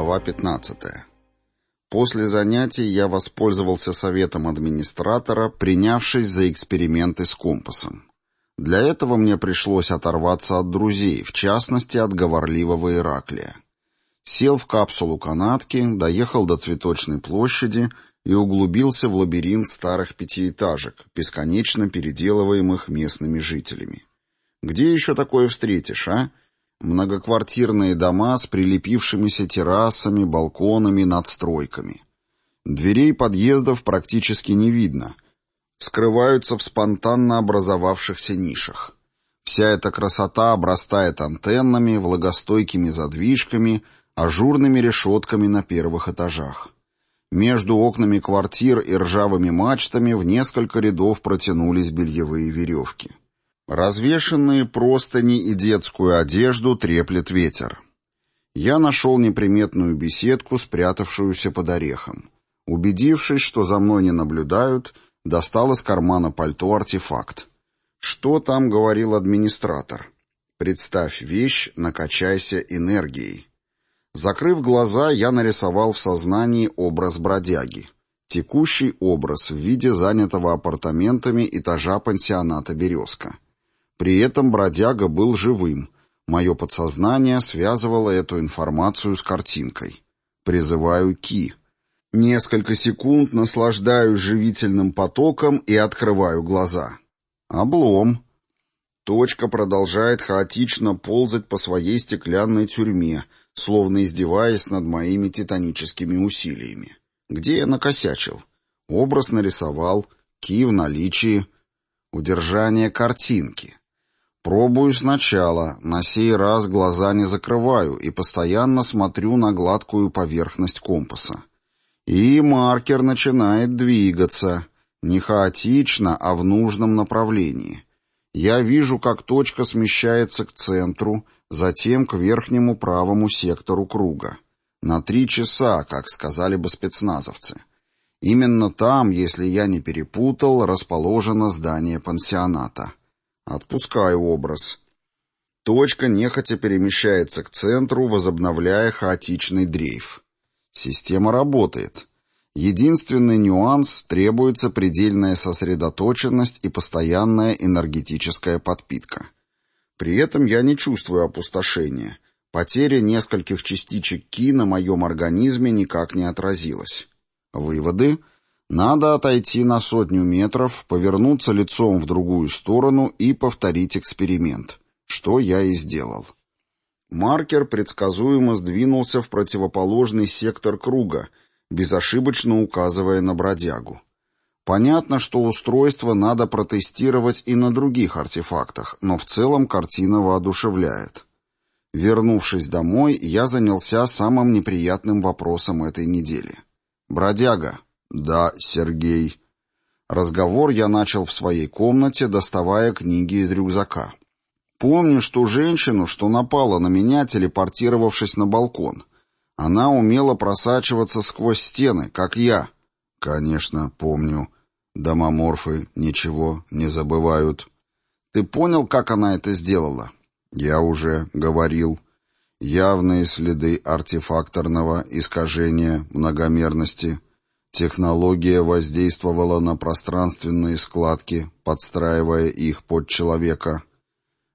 Глава 15. После занятий я воспользовался советом администратора, принявшись за эксперименты с компасом. Для этого мне пришлось оторваться от друзей, в частности от говорливого Ираклия. Сел в капсулу канатки, доехал до Цветочной площади и углубился в лабиринт старых пятиэтажек, бесконечно переделываемых местными жителями. Где еще такое встретишь, а? Многоквартирные дома с прилепившимися террасами, балконами, надстройками. Дверей подъездов практически не видно. Скрываются в спонтанно образовавшихся нишах. Вся эта красота обрастает антеннами, влагостойкими задвижками, ажурными решетками на первых этажах. Между окнами квартир и ржавыми мачтами в несколько рядов протянулись бельевые веревки. Развешенные простыни и детскую одежду треплет ветер. Я нашел неприметную беседку, спрятавшуюся под орехом. Убедившись, что за мной не наблюдают, достал из кармана пальто артефакт. Что там говорил администратор? Представь вещь, накачайся энергией. Закрыв глаза, я нарисовал в сознании образ бродяги. Текущий образ в виде занятого апартаментами этажа пансионата «Березка». При этом бродяга был живым. Мое подсознание связывало эту информацию с картинкой. Призываю Ки. Несколько секунд наслаждаюсь живительным потоком и открываю глаза. Облом. Точка продолжает хаотично ползать по своей стеклянной тюрьме, словно издеваясь над моими титаническими усилиями. Где я накосячил? Образ нарисовал, ки в наличии. Удержание картинки. Пробую сначала, на сей раз глаза не закрываю и постоянно смотрю на гладкую поверхность компаса. И маркер начинает двигаться, не хаотично, а в нужном направлении. Я вижу, как точка смещается к центру, затем к верхнему правому сектору круга. На три часа, как сказали бы спецназовцы. Именно там, если я не перепутал, расположено здание пансионата. Отпускаю образ. Точка нехотя перемещается к центру, возобновляя хаотичный дрейф. Система работает. Единственный нюанс – требуется предельная сосредоточенность и постоянная энергетическая подпитка. При этом я не чувствую опустошения. Потеря нескольких частичек ки на моем организме никак не отразилась. Выводы – надо отойти на сотню метров, повернуться лицом в другую сторону и повторить эксперимент, что я и сделал. Маркер предсказуемо сдвинулся в противоположный сектор круга, безошибочно указывая на бродягу. Понятно, что устройство надо протестировать и на других артефактах, но в целом картина воодушевляет. Вернувшись домой, я занялся самым неприятным вопросом этой недели. «Бродяга, «Да, Сергей». Разговор я начал в своей комнате, доставая книги из рюкзака. Помнишь ту женщину, что напала на меня, телепортировавшись на балкон? Она умела просачиваться сквозь стены, как я. Конечно, помню. Домоморфы ничего не забывают. Ты понял, как она это сделала? Я уже говорил. Явные следы артефакторного искажения многомерности — Технология воздействовала на пространственные складки, подстраивая их под человека.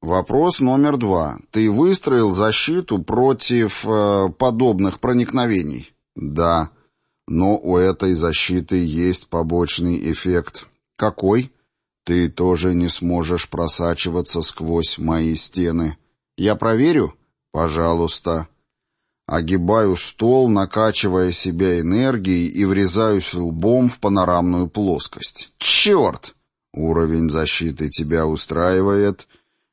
Вопрос номер два. Ты выстроил защиту против э, подобных проникновений? Да. Но у этой защиты есть побочный эффект. Какой? Ты тоже не сможешь просачиваться сквозь мои стены. Я проверю? Пожалуйста. Огибаю стол, накачивая себя энергией и врезаюсь лбом в панорамную плоскость. «Черт!» «Уровень защиты тебя устраивает?»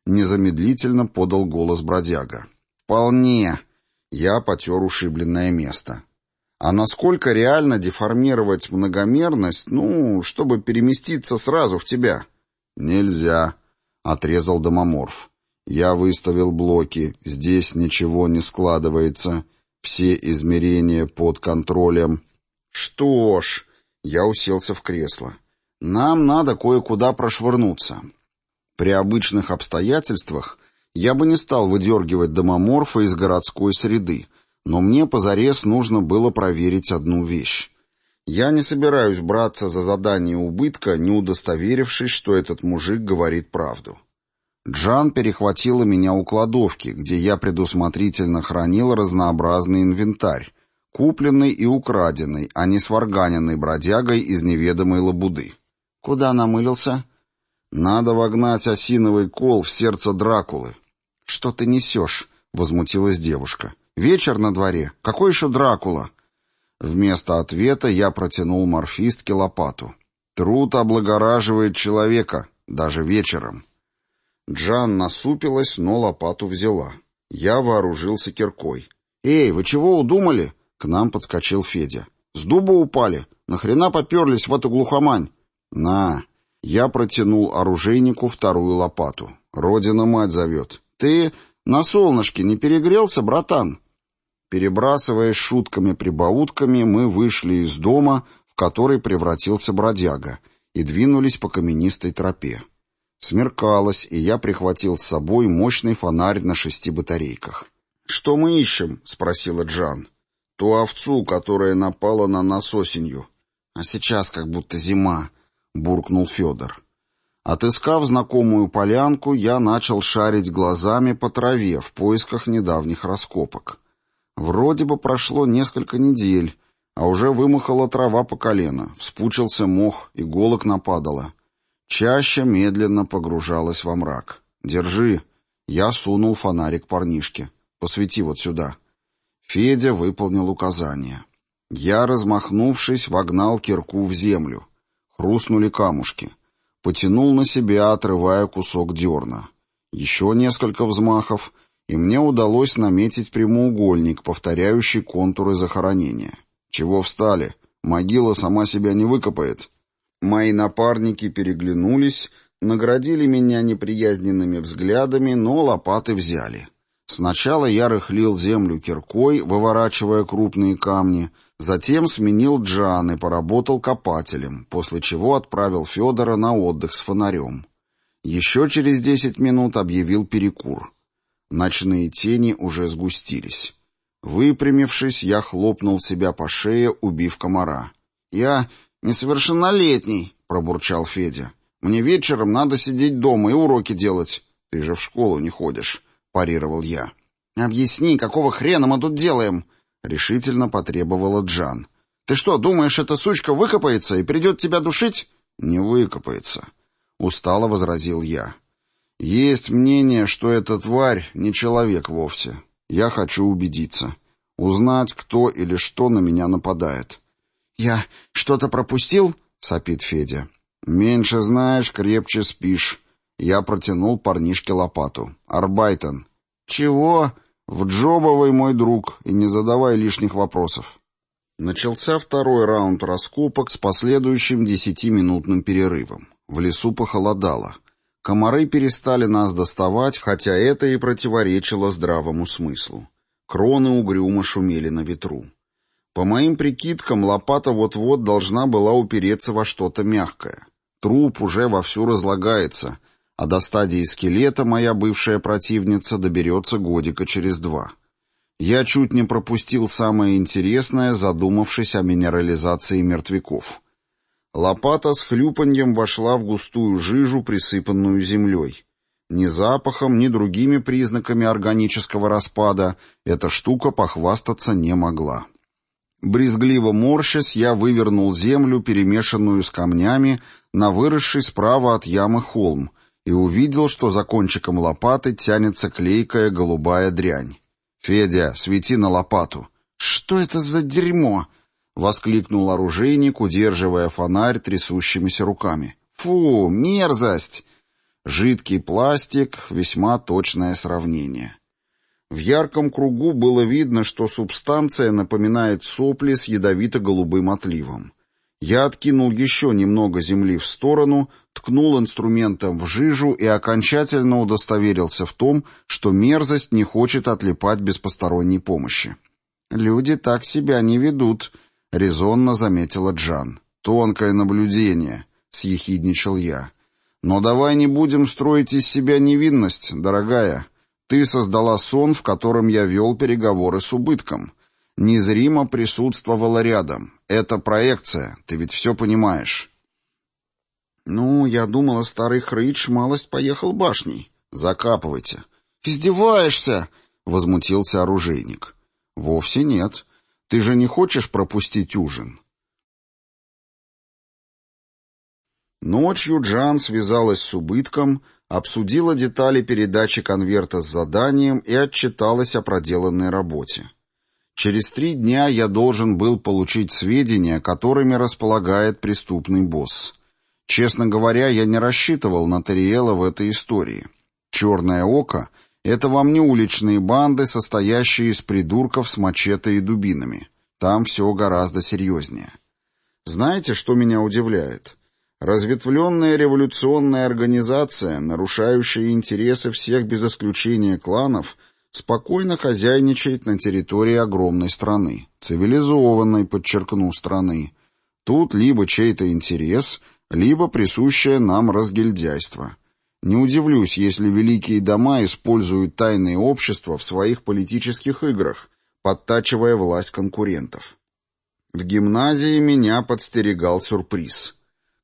Незамедлительно подал голос бродяга. «Вполне!» Я потер ушибленное место. А насколько реально деформировать многомерность, ну, чтобы переместиться сразу в тебя? Нельзя, отрезал домоморф. Я выставил блоки, здесь ничего не складывается, все измерения под контролем. Что ж, я уселся в кресло. Нам надо кое-куда прошвырнуться. При обычных обстоятельствах я бы не стал выдергивать домоморфа из городской среды, Но мне позарез нужно было проверить одну вещь. Я не собираюсь браться за задание убытка, не удостоверившись, что этот мужик говорит правду. Джан перехватила меня у кладовки, где я предусмотрительно хранил разнообразный инвентарь, купленный и украденный, а не сварганенный бродягой из неведомой лабуды. «Куда намылился?» «Надо вогнать осиновый кол в сердце Дракулы». «Что ты несешь?» — возмутилась девушка. «Вечер на дворе. Какой еще Дракула?» Вместо ответа я протянул морфистке лопату. Труд облагораживает человека, даже вечером. Джан насупилась, но лопату взяла. Я вооружился киркой. «Эй, вы чего удумали?» К нам подскочил Федя. «С дуба упали? Нахрена поперлись в эту глухомань?» «На!» Я протянул оружейнику вторую лопату. «Родина мать зовет». «Ты на солнышке не перегрелся, братан?» Перебрасываясь шутками-прибаутками, мы вышли из дома, в который превратился бродяга, и двинулись по каменистой тропе. Смеркалось, и я прихватил с собой мощный фонарь на шести батарейках. «Что мы ищем?» — спросила Джан. «Ту овцу, которая напала на нас осенью. А сейчас как будто зима», — буркнул Федор. Отыскав знакомую полянку, я начал шарить глазами по траве в поисках недавних раскопок. Вроде бы прошло несколько недель, а уже вымахала трава по колено, вспучился мох, иголок нападало. Чаще медленно погружалась во мрак. «Держи!» Я сунул фонарик парнишке. «Посвети вот сюда». Федя выполнил указание. Я, размахнувшись, вогнал кирку в землю. Хрустнули камушки. Потянул на себя, отрывая кусок дерна. Еще несколько взмахов — и мне удалось наметить прямоугольник, повторяющий контуры захоронения. Чего встали? Могила сама себя не выкопает. Мои напарники переглянулись, наградили меня неприязненными взглядами, но лопаты взяли. Сначала я рыхлил землю киркой, выворачивая крупные камни, затем сменил джан и поработал копателем, после чего отправил Федора на отдых с фонарем. Еще через десять минут объявил перекур. Ночные тени уже сгустились. Выпрямившись, я хлопнул себя по шее, убив комара. «Я несовершеннолетний», — пробурчал Федя. «Мне вечером надо сидеть дома и уроки делать. Ты же в школу не ходишь», — парировал я. «Объясни, какого хрена мы тут делаем?» — решительно потребовала Джан. «Ты что, думаешь, эта сучка выкопается и придет тебя душить?» «Не выкопается», — устало возразил я. Есть мнение, что эта тварь не человек вовсе. Я хочу убедиться. Узнать, кто или что на меня нападает. «Я что-то пропустил?» — сопит Федя. «Меньше знаешь, крепче спишь». Я протянул парнишке лопату. «Арбайтон». «Чего?» «В Джобовой, мой друг, и не задавай лишних вопросов». Начался второй раунд раскопок с последующим десятиминутным перерывом. В лесу похолодало. Комары перестали нас доставать, хотя это и противоречило здравому смыслу. Кроны угрюмо шумели на ветру. По моим прикидкам, лопата вот-вот должна была упереться во что-то мягкое. Труп уже вовсю разлагается, а до стадии скелета моя бывшая противница доберется годика через два. Я чуть не пропустил самое интересное, задумавшись о минерализации мертвяков. Лопата с хлюпаньем вошла в густую жижу, присыпанную землей. Ни запахом, ни другими признаками органического распада эта штука похвастаться не могла. Брезгливо морщась, я вывернул землю, перемешанную с камнями, на выросший справа от ямы холм, и увидел, что за кончиком лопаты тянется клейкая голубая дрянь. «Федя, свети на лопату!» «Что это за дерьмо?» — воскликнул оружейник, удерживая фонарь трясущимися руками. «Фу, мерзость!» Жидкий пластик — весьма точное сравнение. В ярком кругу было видно, что субстанция напоминает сопли с ядовито-голубым отливом. Я откинул еще немного земли в сторону, ткнул инструментом в жижу и окончательно удостоверился в том, что мерзость не хочет отлипать без посторонней помощи. «Люди так себя не ведут», — резонно заметила Джан. «Тонкое наблюдение», — съехидничал я. «Но давай не будем строить из себя невинность, дорогая. Ты создала сон, в котором я вел переговоры с убытком. незримо присутствовала рядом. Это проекция, ты ведь все понимаешь. Ну, я думала, старый хрыч малость поехал башней. Закапывайте. Издеваешься? Возмутился оружейник. Вовсе нет. Ты же не хочешь пропустить ужин? Ночью Джан связалась с убытком, обсудила детали передачи конверта с заданием и отчиталась о проделанной работе. Через три дня я должен был получить сведения, которыми располагает преступный босс. Честно говоря, я не рассчитывал на Тариэла в этой истории. «Черное око» — это вам не уличные банды, состоящие из придурков с мачете и дубинами. Там все гораздо серьезнее. Знаете, что меня удивляет? Разветвленная революционная организация, нарушающая интересы всех без исключения кланов, спокойно хозяйничает на территории огромной страны, цивилизованной, подчеркну, страны. Тут либо чей-то интерес, либо присущее нам разгильдяйство. Не удивлюсь, если великие дома используют тайные общества в своих политических играх, подтачивая власть конкурентов. В гимназии меня подстерегал сюрприз.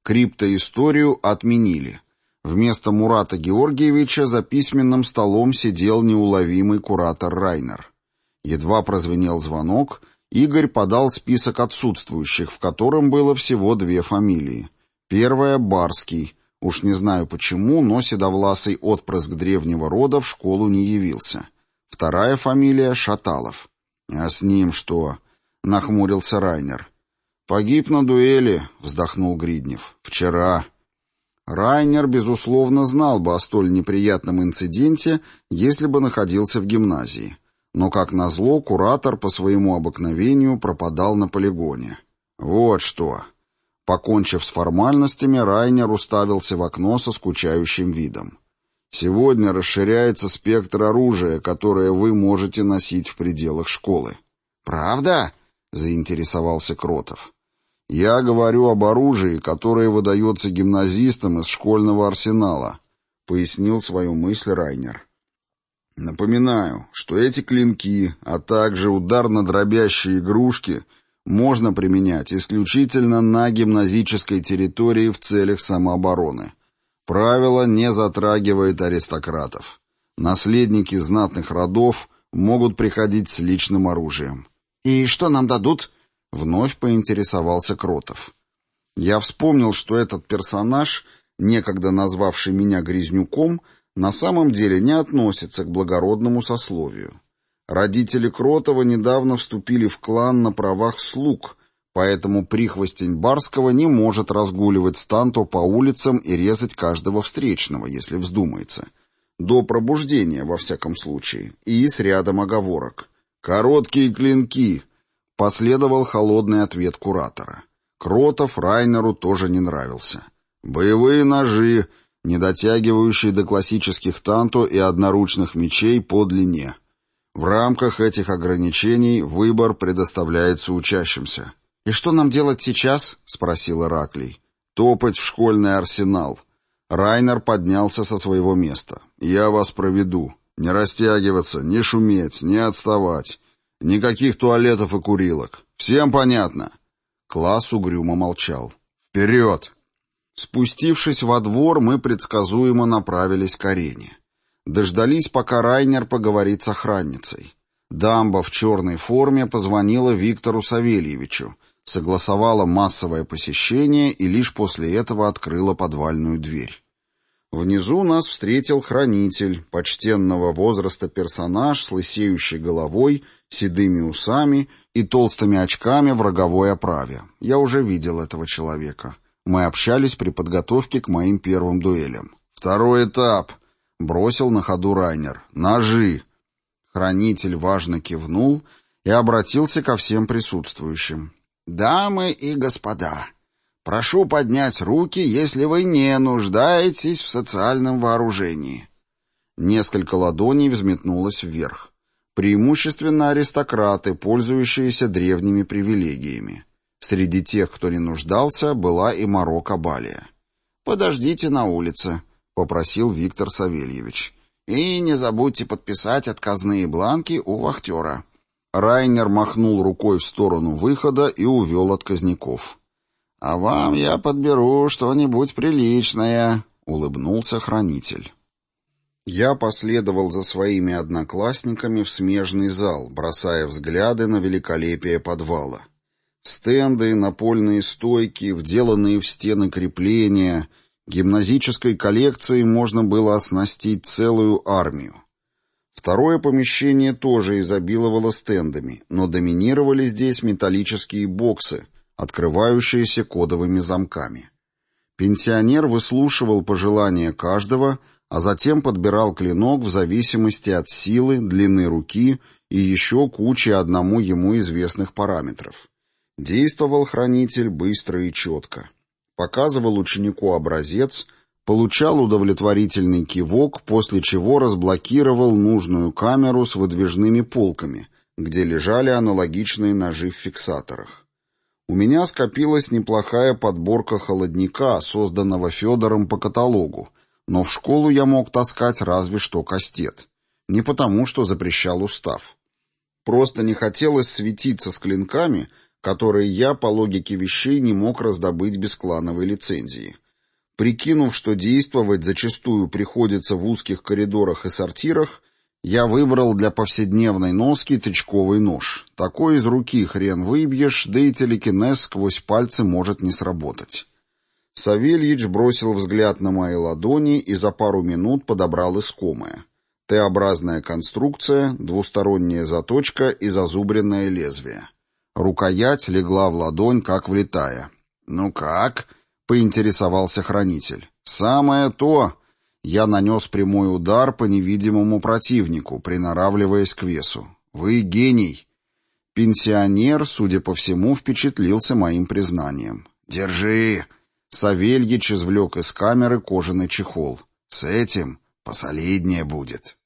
Криптоисторию отменили. Вместо Мурата Георгиевича за письменным столом сидел неуловимый куратор Райнер. Едва прозвенел звонок, Игорь подал список отсутствующих, в котором было всего две фамилии. Первая — Барский. Уж не знаю почему, но седовласый отпрыск древнего рода в школу не явился. Вторая фамилия — Шаталов. «А с ним что?» — нахмурился Райнер. «Погиб на дуэли», — вздохнул Гриднев. «Вчера». Райнер, безусловно, знал бы о столь неприятном инциденте, если бы находился в гимназии. Но, как назло, куратор по своему обыкновению пропадал на полигоне. Вот что. Покончив с формальностями, Райнер уставился в окно со скучающим видом. «Сегодня расширяется спектр оружия, которое вы можете носить в пределах школы». «Правда?» — заинтересовался Кротов. Я говорю об оружии, которое выдается гимназистам из школьного арсенала, пояснил свою мысль Райнер. Напоминаю, что эти клинки, а также ударно-дробящие игрушки можно применять исключительно на гимназической территории в целях самообороны. Правило не затрагивает аристократов. Наследники знатных родов могут приходить с личным оружием. «И что нам дадут?» Вновь поинтересовался Кротов. Я вспомнил, что этот персонаж, некогда назвавший меня Грязнюком, на самом деле не относится к благородному сословию. Родители Кротова недавно вступили в клан на правах слуг, поэтому прихвостень Барского не может разгуливать станто по улицам и резать каждого встречного, если вздумается. До пробуждения, во всяком случае, и с рядом оговорок. «Короткие клинки», Последовал холодный ответ куратора. Кротов Райнеру тоже не нравился. Боевые ножи, не дотягивающие до классических танто и одноручных мечей по длине. В рамках этих ограничений выбор предоставляется учащимся. «И что нам делать сейчас?» — спросил Ираклий. «Топать в школьный арсенал». Райнер поднялся со своего места. «Я вас проведу. Не растягиваться, не шуметь, не отставать. Никаких туалетов и курилок. Всем понятно?» Класс угрюмо молчал. «Вперед!» Спустившись во двор, мы предсказуемо направились к арене. Дождались, пока Райнер поговорит с охранницей. Дамба в черной форме позвонила Виктору Савельевичу, согласовала массовое посещение и лишь после этого открыла подвальную дверь. Внизу нас встретил хранитель, почтенного возраста персонаж с лысеющей головой, седыми усами и толстыми очками в роговой оправе. Я уже видел этого человека. Мы общались при подготовке к моим первым дуэлям. «Второй этап», — бросил на ходу Райнер. «Ножи». Хранитель важно кивнул и обратился ко всем присутствующим. «Дамы и господа, Прошу поднять руки, если вы не нуждаетесь в социальном вооружении». Несколько ладоней взметнулось вверх. Преимущественно аристократы, пользующиеся древними привилегиями. Среди тех, кто не нуждался, была и Марокко Балия. «Подождите на улице», — попросил Виктор Савельевич. «И не забудьте подписать отказные бланки у вахтера». Райнер махнул рукой в сторону выхода и увел отказников. «А вам я подберу что-нибудь приличное», — улыбнулся хранитель. Я последовал за своими одноклассниками в смежный зал, бросая взгляды на великолепие подвала. Стенды, напольные стойки, вделанные в стены крепления. Гимназической коллекцией можно было оснастить целую армию. Второе помещение тоже изобиловало стендами, но доминировали здесь металлические боксы, открывающиеся кодовыми замками. Пенсионер выслушивал пожелания каждого, а затем подбирал клинок в зависимости от силы, длины руки и еще кучи одному ему известных параметров. Действовал хранитель быстро и четко. Показывал ученику образец — получал удовлетворительный кивок, после чего разблокировал нужную камеру с выдвижными полками, где лежали аналогичные ножи в фиксаторах. У меня скопилась неплохая подборка холодника, созданного Федором по каталогу, но в школу я мог таскать разве что кастет. Не потому, что запрещал устав. Просто не хотелось светиться с клинками, которые я, по логике вещей, не мог раздобыть без клановой лицензии. Прикинув, что действовать зачастую приходится в узких коридорах и сортирах, я выбрал для повседневной носки тычковый нож. Такой из руки хрен выбьешь, да и телекинез сквозь пальцы может не сработать. Савельич бросил взгляд на мои ладони и за пару минут подобрал искомое. Т-образная конструкция, двусторонняя заточка и зазубренное лезвие. Рукоять легла в ладонь, как влетая. «Ну как?» — поинтересовался хранитель. «Самое то!» Я нанес прямой удар по невидимому противнику, приноравливаясь к весу. «Вы гений!» Пенсионер, судя по всему, впечатлился моим признанием. «Держи!» Савельич извлек из камеры кожаный чехол. «С этим посолиднее будет».